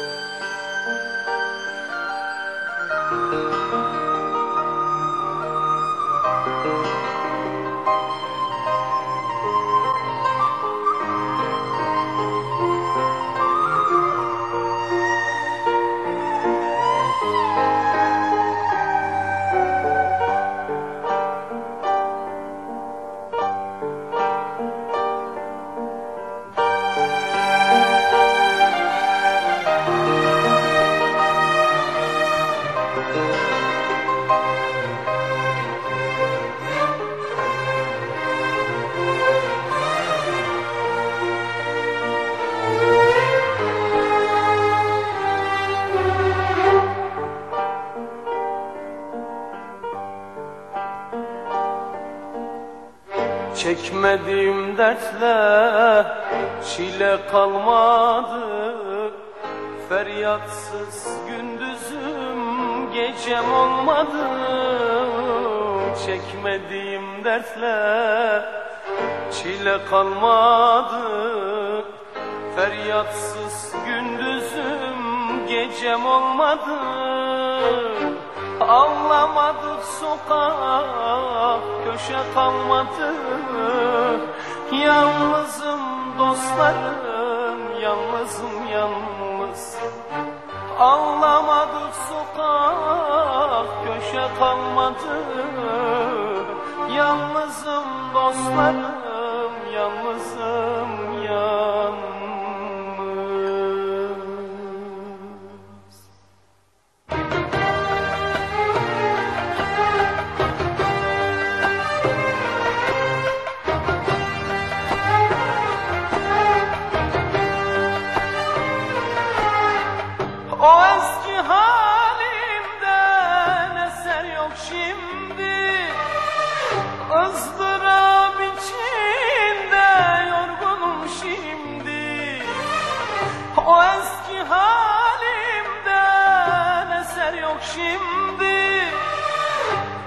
Thank you. Çekmediğim dertle çile kalmadı. Feryatsız gündüzüm gecem olmadı. Çekmediğim dertle çile kalmadı. Feryatsız gündüzüm gecem olmadı Ağlamadık sokak köşe kalmadı. Yalnızım dostlarım yalnızım yalnız. Ağlamadık sokak köşe kalmadı. Yalnızım dostlarım O eski halimden eser yok şimdi. Izdırap içinde yorgunum şimdi. O eski halimden eser yok şimdi.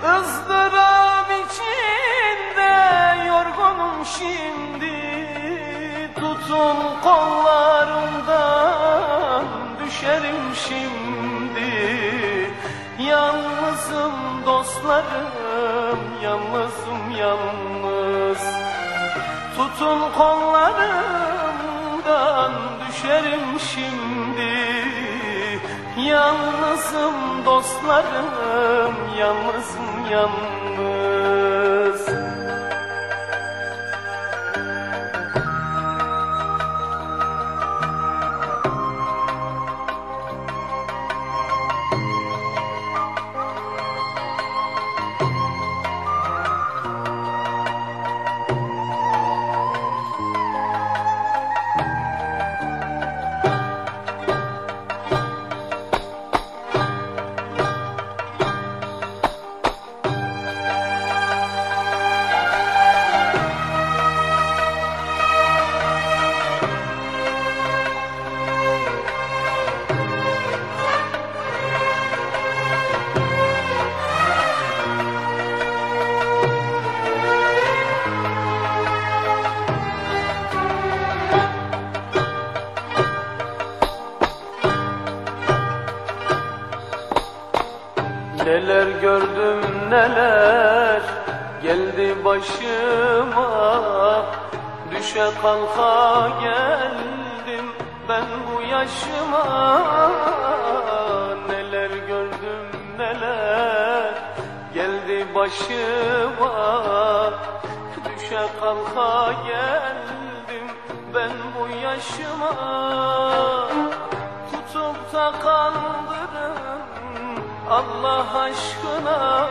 Izdırap içinde yorgunum şimdi. Tutun kollarımdan düşerim şimdi. Yalnızım dostlarım yalnızım yalnız. Tutun kollarımdan düşerim şimdi. Yalnızım dostlarım yalnızım yalnız Neler gördüm neler geldi başıma. Düşe kalka geldim ben bu yaşıma. Neler gördüm neler geldi başıma. Düşe kalka geldim ben bu yaşıma. Tutup da kandırın Allah aşkına.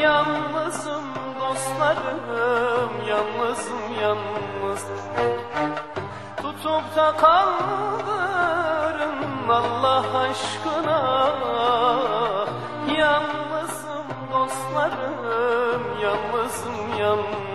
Yalnızım dostlarım Yalnızım yalnız. Tutup da kandırın Allah aşkına. Yalnızım dostlarım Yalnızım yalnız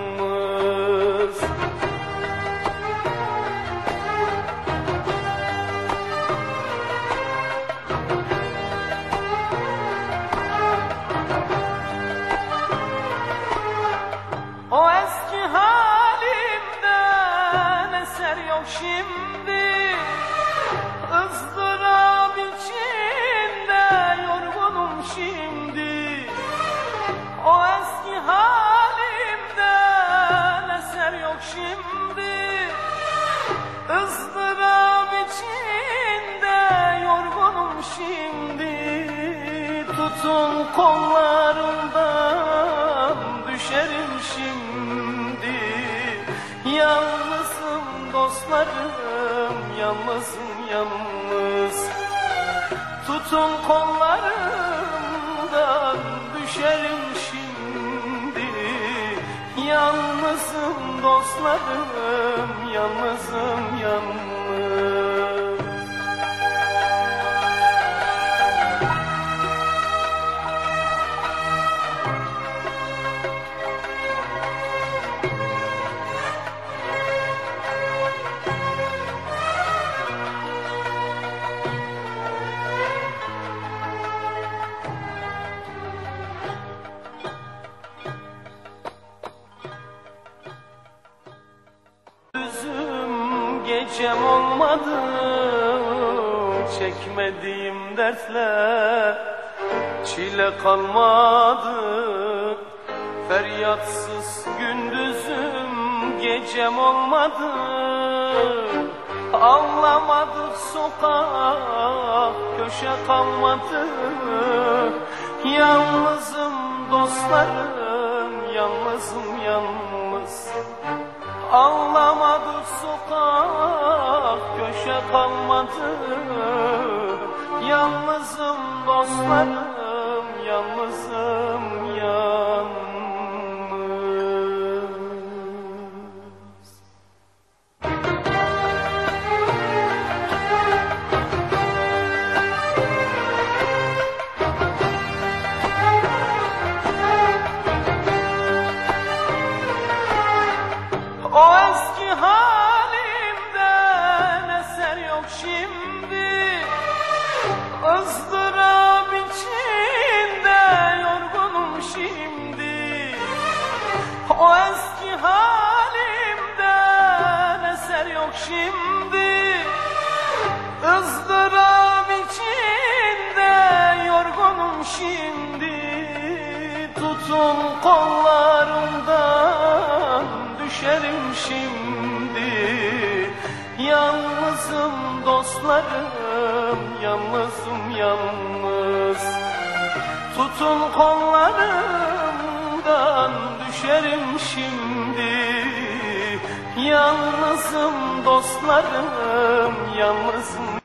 şimdi Tutun kollarımdan düşerim şimdi. Yalnızım dostlarım yalnızım yalnız. Tutun kollarımdan düşerim şimdi. Yalnızım dostlarım yalnızım yalnız Gecem olmadı Çekmediğim dertle Çile kalmadı. Feryatsız gündüzüm gecem olmadı. Ağlamadık sokak köşe kalmadı. Yalnızım dostlarım yalnızım yalnız Ağlamadı sokak köşe kalmadı. Yalnızım dostlarım yalnızım ızdırap içinde yorgunum şimdi. O eski halimden eser yok şimdi. Izdırap içinde yorgunum şimdi. Tutun kollarımdan düşerim şimdi. Yalnızım dostlarım yalnızım yalnız. Tutun kollarımdan düşerim şimdi. Yalnızım dostlarım yalnızım